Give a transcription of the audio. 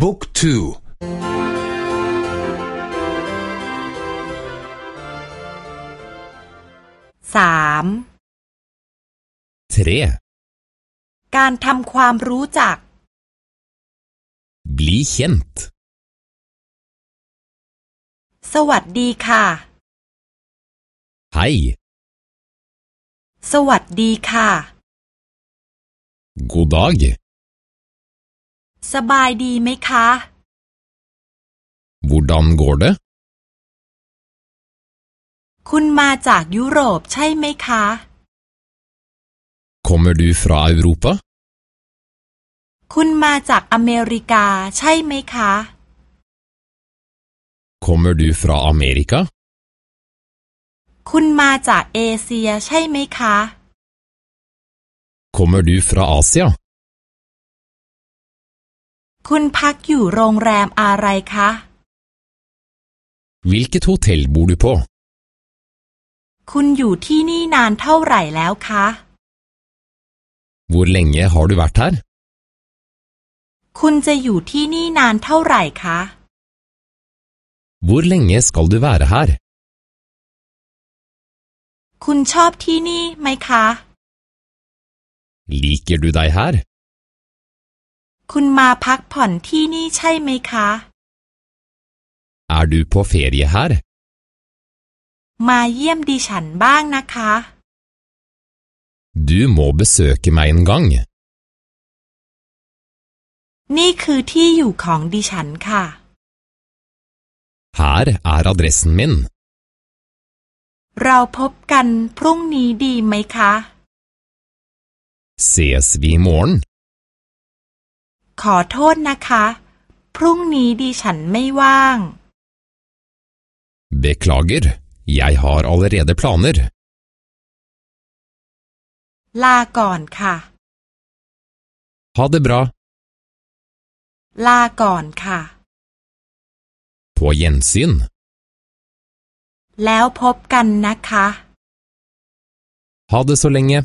บุ๊กทูสาม tre การทำความรู้จัก bli kjent สวัสดีค่ะ hei สวัสดีค่ะ god dag สบายดีไหมคะ hvordan går det คุณมาจากยุโรปใช่ไหมคะ kommer du fra Europa คุณมาจากอเมริกาใช่ไหมคะ kommer du fra Amerika คุณมาจากเอเชียใช่ไหมคะ kommer du fra Asia คุณพักอยู่โรงแรมอะไรคะ hvilket hotell bor du på คุณอยู่ที่นี่นานเท่าไหร่แล้วคะ hvor lenge har du vært her คุณจะอยู่ที่นี่นานเท่าไหร่คะ hvor lenge skal du være her คุณชอบที่นี่ไหมคะ liker du deg her คุณมาพักผ่อนที่นี่ใช่ไหมคะ er du på ferie her มาเยี่ยมดิฉันบ้างนะคะ du må besøke meg en gang นี่คือที่อยู่ของดิฉันค่ะ her er adressen min เราพบกันพรุ่งนี้ดีไหมคะ ses vi i morgen ขอโทษนะคะ พรุ่งนี้ดิฉันไม่ว่าง beklager jeg har allerede planer ลาก่อนค่ะ ha det bra ลาก่อนค่ะ på gjensyn แล้วพบกันนะคะ ha det så lenge